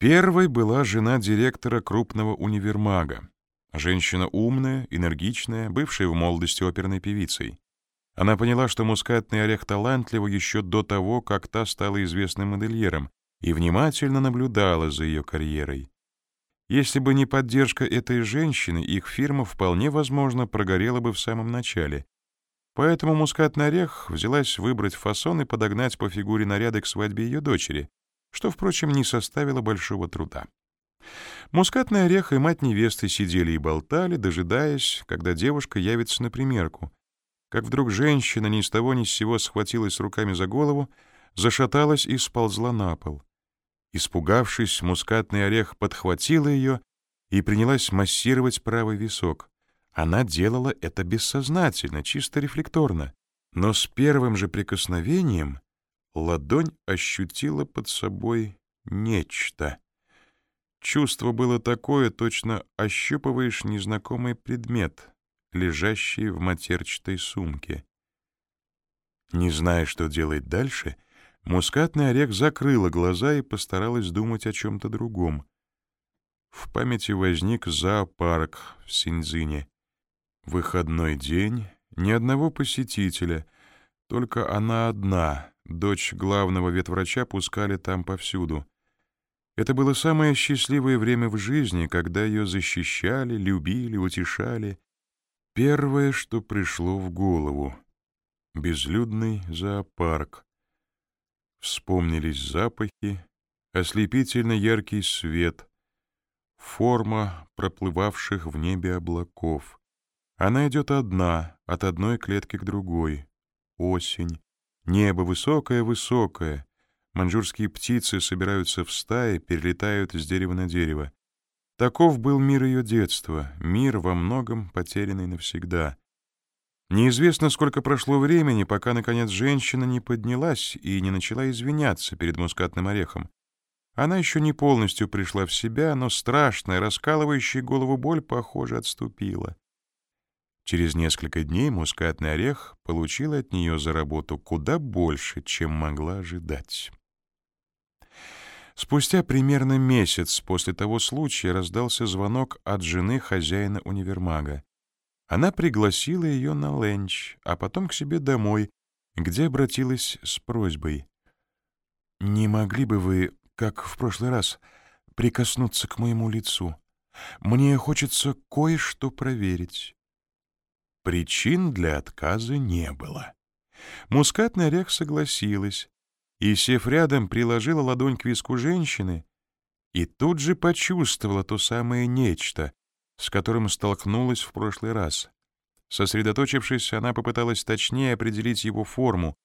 Первой была жена директора крупного универмага. Женщина умная, энергичная, бывшая в молодости оперной певицей. Она поняла, что мускатный орех талантлива еще до того, как та стала известным модельером, и внимательно наблюдала за ее карьерой. Если бы не поддержка этой женщины, их фирма вполне возможно прогорела бы в самом начале. Поэтому мускатный орех взялась выбрать фасон и подогнать по фигуре наряды к свадьбе ее дочери, что, впрочем, не составило большого труда. Мускатный орех и мать невесты сидели и болтали, дожидаясь, когда девушка явится на примерку. Как вдруг женщина ни с того ни с сего схватилась руками за голову, зашаталась и сползла на пол. Испугавшись, мускатный орех подхватила ее и принялась массировать правый висок. Она делала это бессознательно, чисто рефлекторно. Но с первым же прикосновением ладонь ощутила под собой нечто. Чувство было такое, точно ощупываешь незнакомый предмет, лежащий в матерчатой сумке. Не зная, что делать дальше, мускатный орех закрыла глаза и постаралась думать о чем-то другом. В памяти возник зоопарк в Синьцзине. Выходной день, ни одного посетителя, только она одна, дочь главного ветврача, пускали там повсюду. Это было самое счастливое время в жизни, когда ее защищали, любили, утешали. Первое, что пришло в голову — безлюдный зоопарк. Вспомнились запахи, ослепительно яркий свет, форма проплывавших в небе облаков. Она идет одна, от одной клетки к другой. Осень. Небо высокое-высокое. Маньчжурские птицы собираются в стаи, перелетают с дерева на дерево. Таков был мир ее детства, мир во многом потерянный навсегда. Неизвестно, сколько прошло времени, пока, наконец, женщина не поднялась и не начала извиняться перед мускатным орехом. Она еще не полностью пришла в себя, но страшная, раскалывающая голову боль, похоже, отступила. Через несколько дней мускатный орех получил от нее за работу куда больше, чем могла ожидать. Спустя примерно месяц после того случая раздался звонок от жены хозяина универмага. Она пригласила ее на ленч, а потом к себе домой, где обратилась с просьбой. «Не могли бы вы, как в прошлый раз, прикоснуться к моему лицу? Мне хочется кое-что проверить». Причин для отказа не было. Мускатный орех согласилась и, сев рядом, приложила ладонь к виску женщины и тут же почувствовала то самое нечто, с которым столкнулась в прошлый раз. Сосредоточившись, она попыталась точнее определить его форму,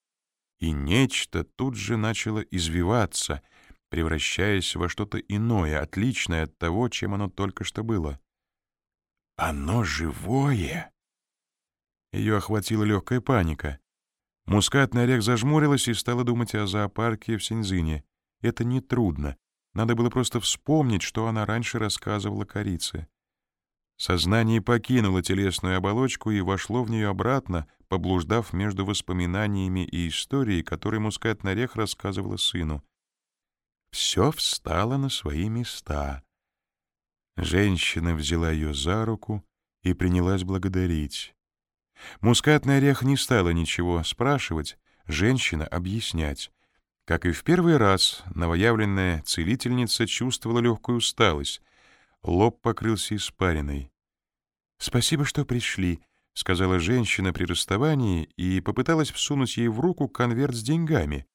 и нечто тут же начало извиваться, превращаясь во что-то иное, отличное от того, чем оно только что было. «Оно живое!» Ее охватила легкая паника. Мускатный орех зажмурилась и стала думать о зоопарке в Синьцзине. Это нетрудно. Надо было просто вспомнить, что она раньше рассказывала корице. Сознание покинуло телесную оболочку и вошло в нее обратно, поблуждав между воспоминаниями и историей, которые мускатный орех рассказывала сыну. Все встало на свои места. Женщина взяла ее за руку и принялась благодарить. Мускатный орех не стала ничего спрашивать, женщина объяснять. Как и в первый раз, новоявленная целительница чувствовала легкую усталость. Лоб покрылся испариной. «Спасибо, что пришли», — сказала женщина при расставании и попыталась всунуть ей в руку конверт с деньгами.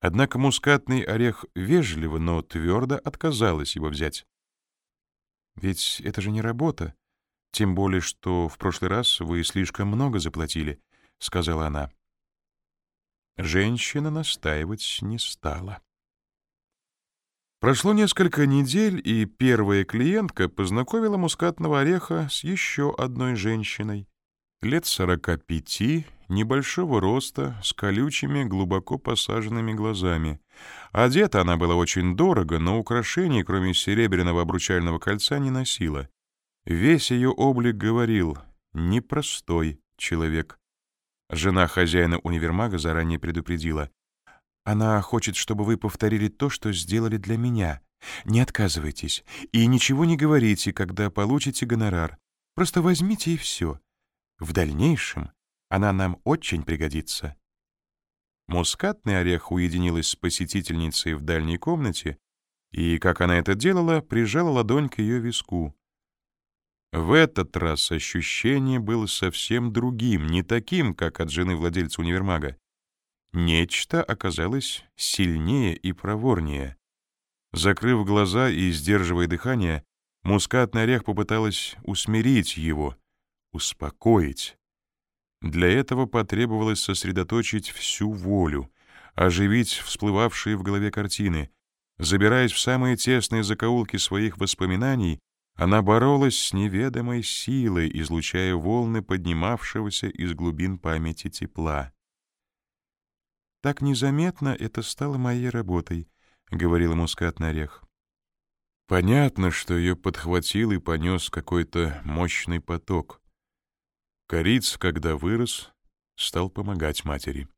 Однако мускатный орех вежливо, но твердо отказалась его взять. «Ведь это же не работа», «Тем более, что в прошлый раз вы слишком много заплатили», — сказала она. Женщина настаивать не стала. Прошло несколько недель, и первая клиентка познакомила мускатного ореха с еще одной женщиной. Лет сорока пяти, небольшого роста, с колючими, глубоко посаженными глазами. Одета она была очень дорого, но украшений, кроме серебряного обручального кольца, не носила. Весь ее облик говорил «непростой человек». Жена хозяина универмага заранее предупредила. «Она хочет, чтобы вы повторили то, что сделали для меня. Не отказывайтесь и ничего не говорите, когда получите гонорар. Просто возьмите и все. В дальнейшем она нам очень пригодится». Мускатный орех уединилась с посетительницей в дальней комнате и, как она это делала, прижала ладонь к ее виску. В этот раз ощущение было совсем другим, не таким, как от жены владельца универмага. Нечто оказалось сильнее и проворнее. Закрыв глаза и сдерживая дыхание, мускатный орех попыталась усмирить его, успокоить. Для этого потребовалось сосредоточить всю волю, оживить всплывавшие в голове картины. Забираясь в самые тесные закоулки своих воспоминаний, она боролась с неведомой силой, излучая волны поднимавшегося из глубин памяти тепла. «Так незаметно это стало моей работой», — говорил мускатный орех. Понятно, что ее подхватил и понес какой-то мощный поток. Кориц, когда вырос, стал помогать матери.